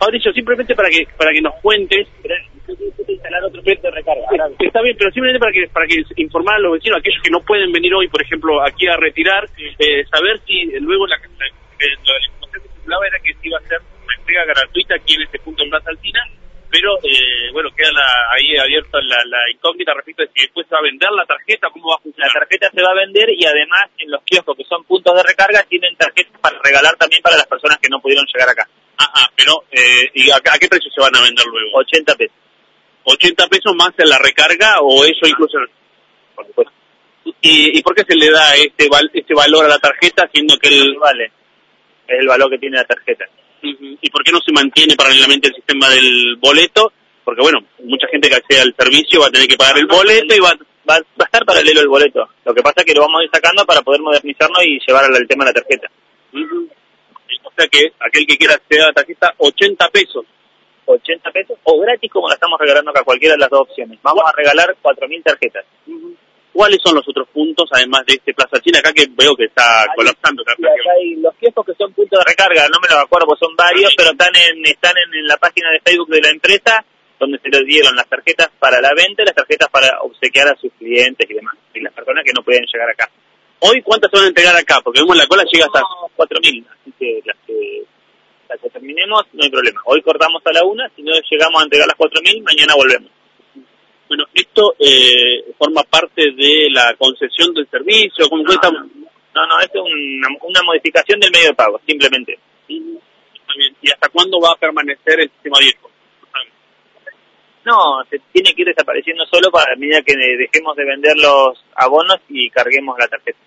Mauricio, simplemente para que para que nos cuentes instalar otro de recarga. Está bien, pero simplemente para que para que informar a los vecinos, aquellos que no pueden venir hoy, por ejemplo, aquí a retirar, eh, saber si luego la, la, la información que circulaba era que se iba a hacer una entrega gratuita aquí en este punto en Plaza Altina, pero eh, bueno, queda la, ahí abierta la, la, incógnita respecto de si después se va a vender la tarjeta, cómo va a funcionar. La tarjeta se va a vender y además en los kioscos que son puntos de recarga tienen tarjetas para regalar también para las personas que no pudieron llegar acá. Ajá, pero eh, ¿y a, a, qué precio se van a vender luego? 80 pesos. 80 pesos más en la recarga o eso Ah. incluso... Por supuesto. ¿Y, ¿Y por qué se le da este, val, este valor a la tarjeta siendo que el... Vale, es el valor que tiene la tarjeta. ¿Y por qué no se mantiene paralelamente el sistema del boleto? Porque bueno, mucha gente que accede al servicio va a tener que pagar el boleto y va, va, va a estar paralelo el boleto. Lo que pasa es que lo vamos a ir sacando para poder modernizarnos y llevar al tema de la tarjeta. Que aquel que quiera acceder a la tarjeta, 80 pesos. 80 pesos o gratis como la estamos regalando acá, cualquiera de las dos opciones. Vamos a regalar 4.000 tarjetas. ¿Cuáles son los otros puntos, además de este Plaza China, acá que veo que está Hay- colapsando? Y acá hay los kioscos que son puntos de recarga, no me los acuerdo porque son varios, pero están en están en, en la página de Facebook de la empresa donde se les dieron las tarjetas para la venta y las tarjetas para obsequiar a sus clientes y demás, y las personas que no pueden llegar acá. ¿Hoy cuántas se van a entregar acá? Porque vemos la cola llega hasta... Tenemos 4.000, así que las no hay problema. Hoy cortamos a la una, si no llegamos a entregar las 4.000, mañana volvemos. Bueno, esto eh, forma parte de la concesión del servicio, ¿cómo No, no, no, esto es una, una modificación del medio de pago, simplemente. ¿Y hasta cuándo va a permanecer el sistema viejo? No, se tiene que ir desapareciendo solo para medida que dejemos de vender los abonos y carguemos la tarjeta.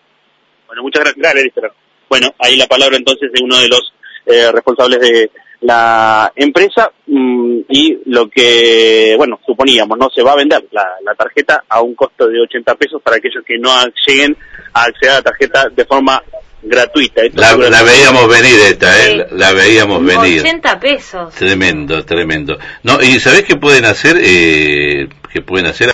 Bueno, muchas gracias. Dale. Bueno, ahí la palabra entonces de uno de los eh, responsables de la empresa mm, y lo que, bueno, suponíamos, ¿no? Se va a vender la, la tarjeta a un costo de 80 pesos para aquellos que no lleguen a acceder a la tarjeta de forma gratuita. La, veíamos venir esta, ¿eh? Sí. La veíamos venir. 80 pesos. Tremendo, tremendo. No, y ¿sabés qué pueden hacer? Eh, que pueden hacer